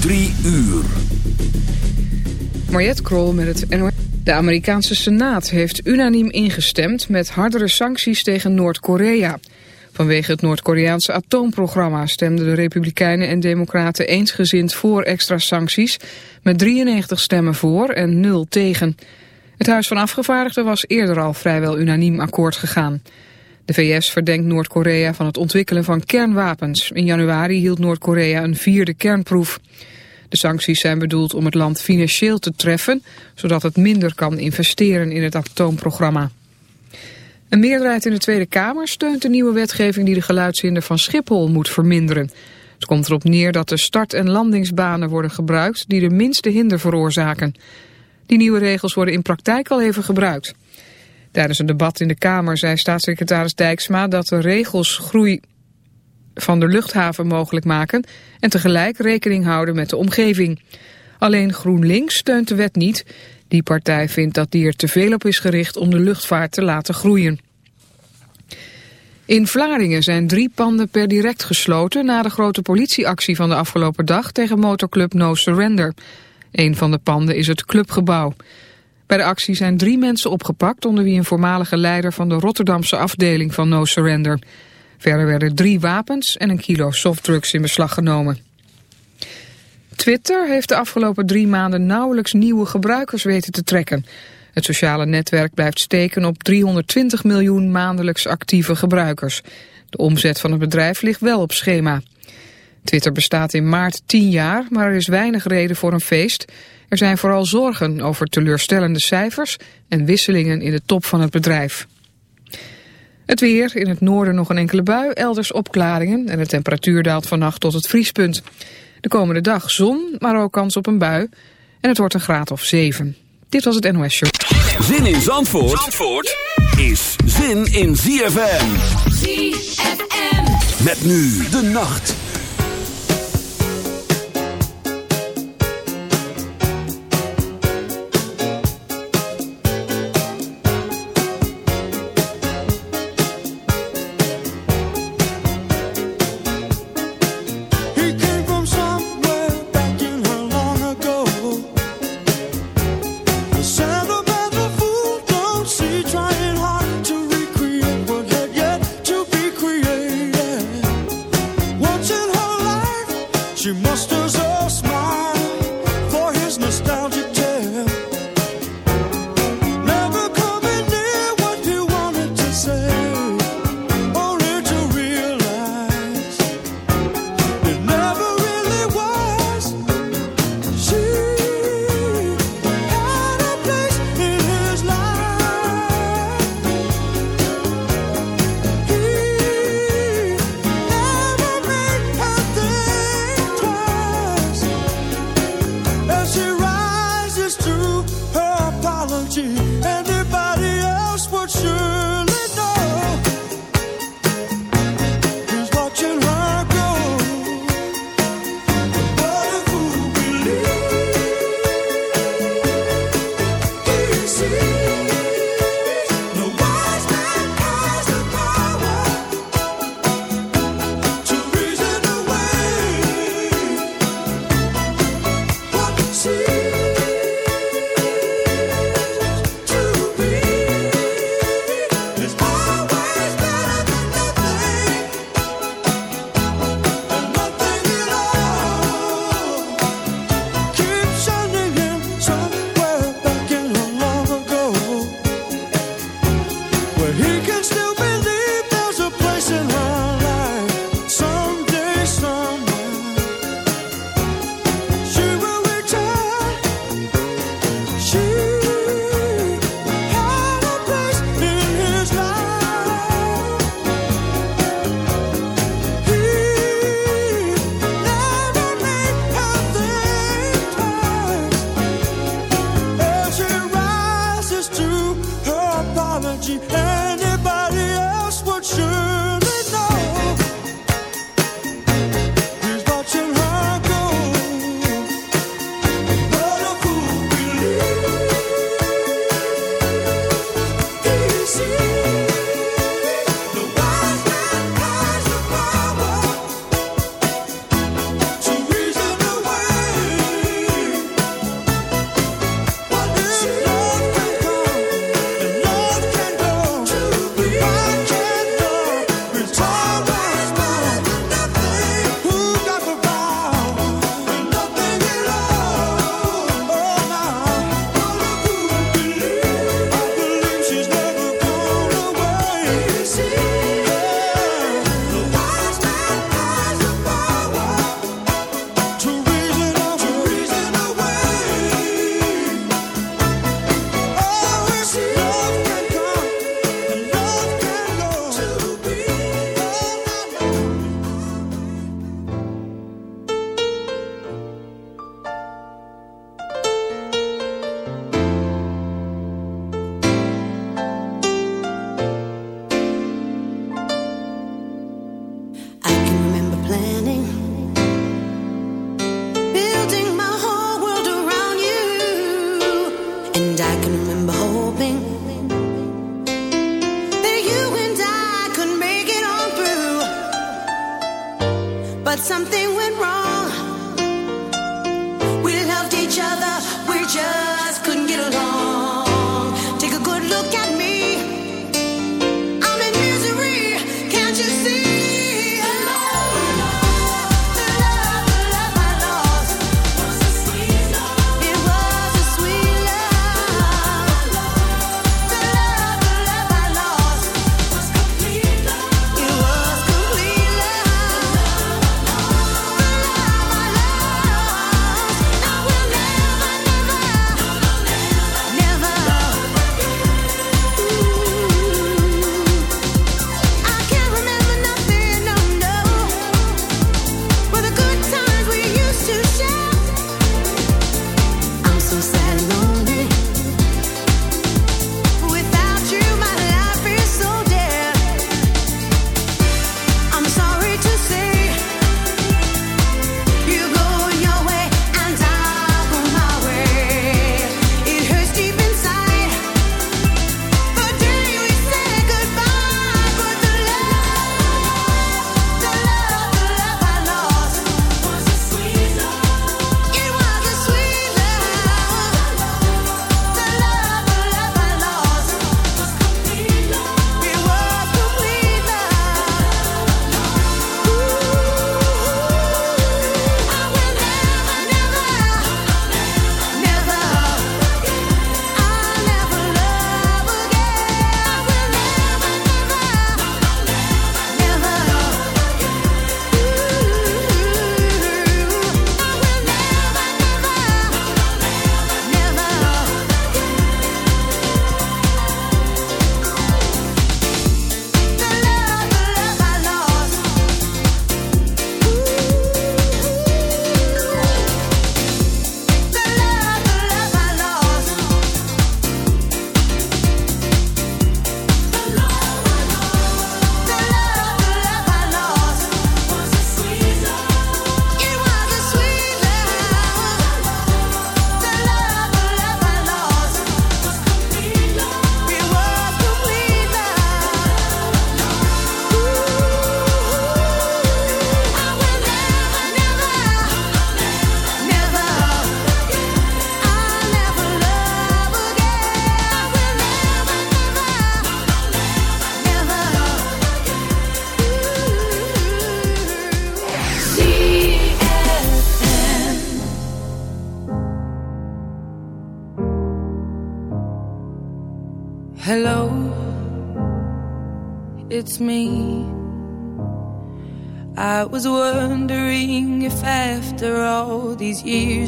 Drie uur. Mariette Krol met het NOS. De Amerikaanse Senaat heeft unaniem ingestemd met hardere sancties tegen Noord-Korea. Vanwege het Noord-Koreaanse atoomprogramma stemden de Republikeinen en Democraten eensgezind voor extra sancties, met 93 stemmen voor en 0 tegen. Het Huis van Afgevaardigden was eerder al vrijwel unaniem akkoord gegaan. De VS verdenkt Noord-Korea van het ontwikkelen van kernwapens. In januari hield Noord-Korea een vierde kernproef. De sancties zijn bedoeld om het land financieel te treffen, zodat het minder kan investeren in het atoomprogramma. Een meerderheid in de Tweede Kamer steunt de nieuwe wetgeving die de geluidshinder van Schiphol moet verminderen. Het komt erop neer dat de start- en landingsbanen worden gebruikt die de minste hinder veroorzaken. Die nieuwe regels worden in praktijk al even gebruikt. Tijdens een debat in de Kamer zei staatssecretaris Dijksma dat de regels groei van de luchthaven mogelijk maken en tegelijk rekening houden met de omgeving. Alleen GroenLinks steunt de wet niet. Die partij vindt dat die er te veel op is gericht om de luchtvaart te laten groeien. In Vlaardingen zijn drie panden per direct gesloten na de grote politieactie van de afgelopen dag tegen motorclub No Surrender. Een van de panden is het clubgebouw. Bij de actie zijn drie mensen opgepakt, onder wie een voormalige leider van de Rotterdamse afdeling van No Surrender. Verder werden drie wapens en een kilo softdrugs in beslag genomen. Twitter heeft de afgelopen drie maanden nauwelijks nieuwe gebruikers weten te trekken. Het sociale netwerk blijft steken op 320 miljoen maandelijks actieve gebruikers. De omzet van het bedrijf ligt wel op schema. Twitter bestaat in maart 10 jaar, maar er is weinig reden voor een feest. Er zijn vooral zorgen over teleurstellende cijfers en wisselingen in de top van het bedrijf. Het weer, in het noorden nog een enkele bui, elders opklaringen en de temperatuur daalt vannacht tot het vriespunt. De komende dag zon, maar ook kans op een bui en het wordt een graad of 7. Dit was het NOS Show. Zin in Zandvoort, Zandvoort is zin in ZFM. ZFM. Met nu de nacht.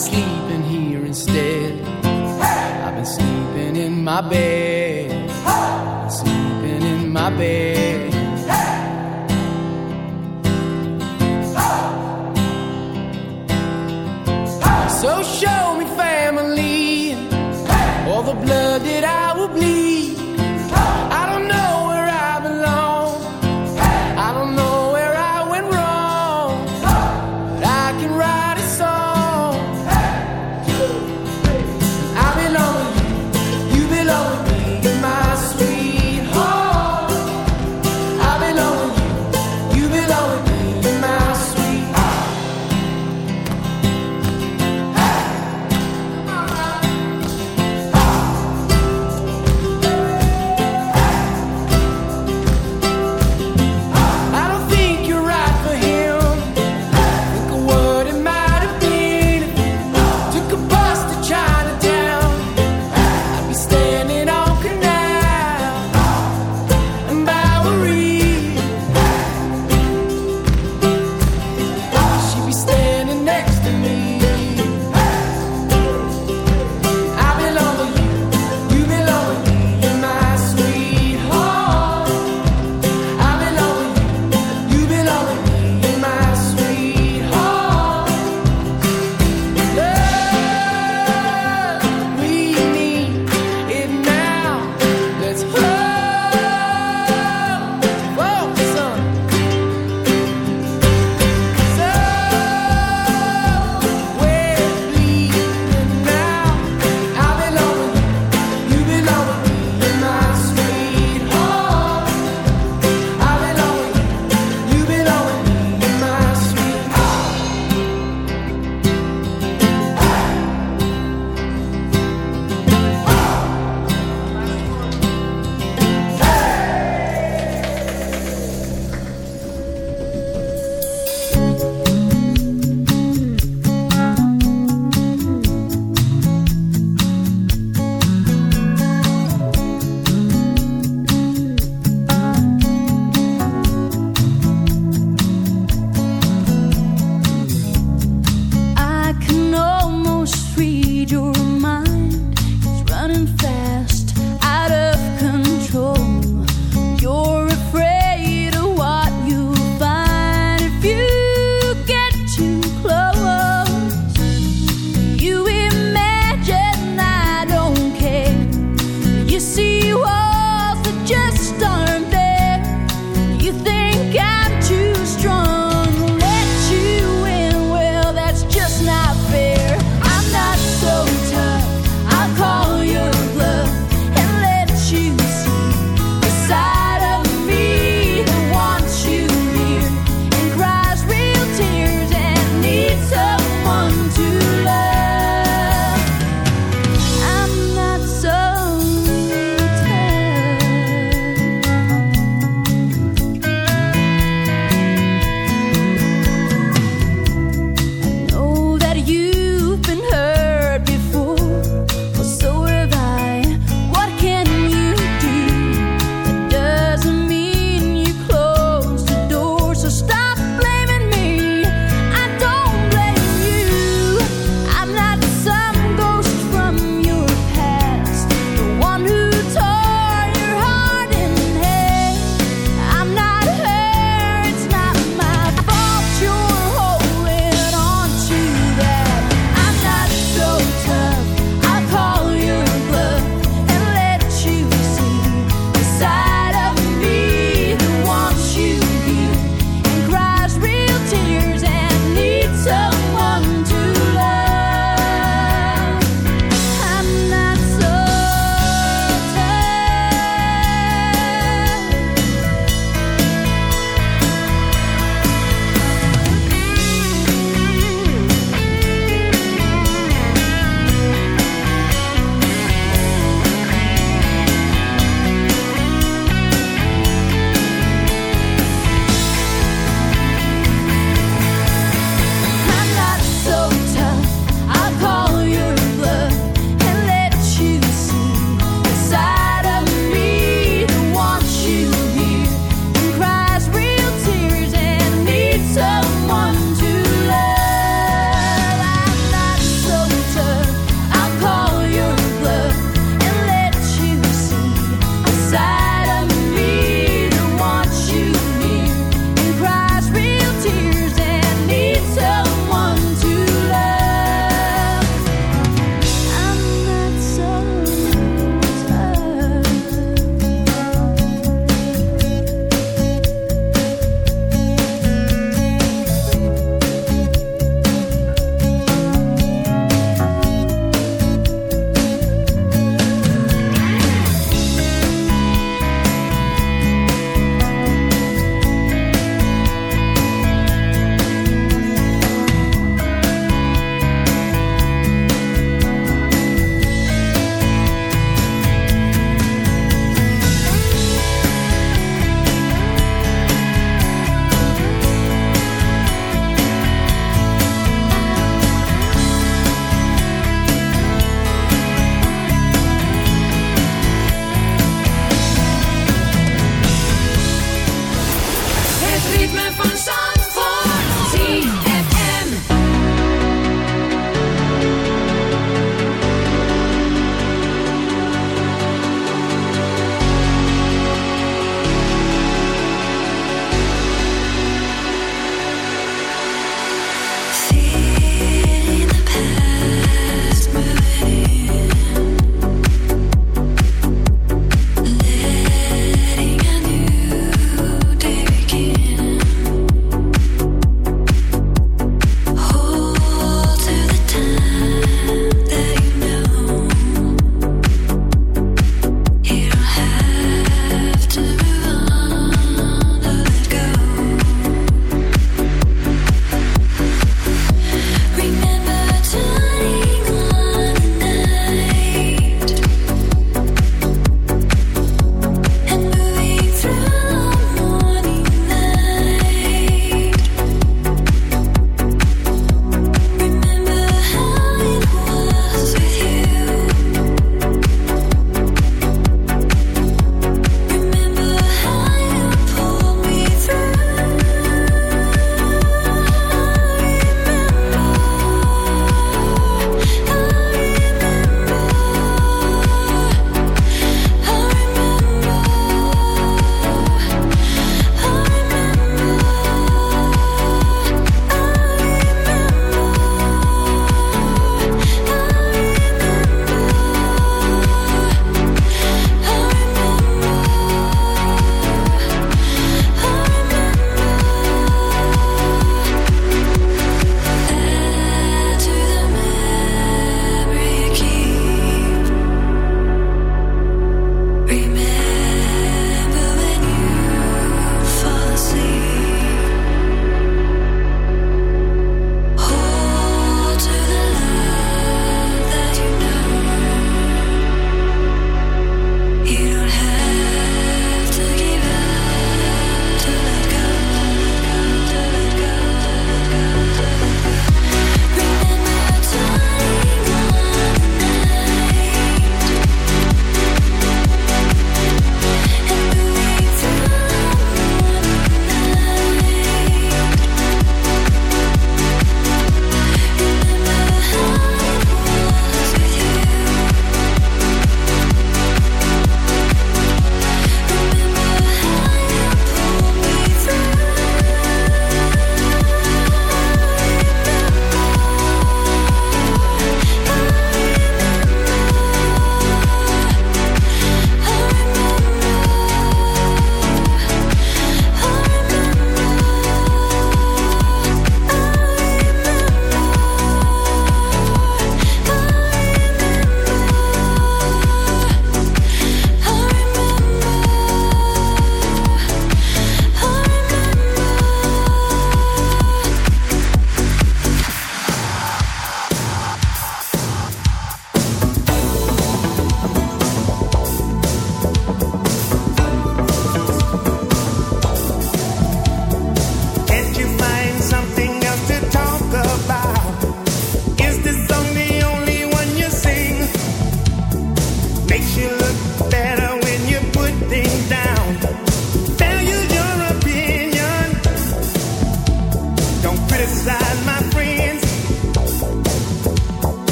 sleeping here instead. Hey! I've been sleeping in my bed. Hey! Sleeping in my bed.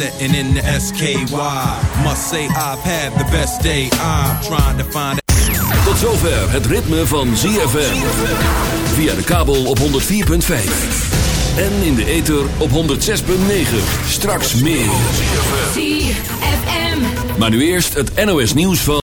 Setting in the SKY. Must say I've had the best day. I'm trying to find Tot zover het ritme van ZFM. Via de kabel op 104.5. En in de ether op 106.9. Straks meer. ZFM. Maar nu eerst het NOS nieuws van...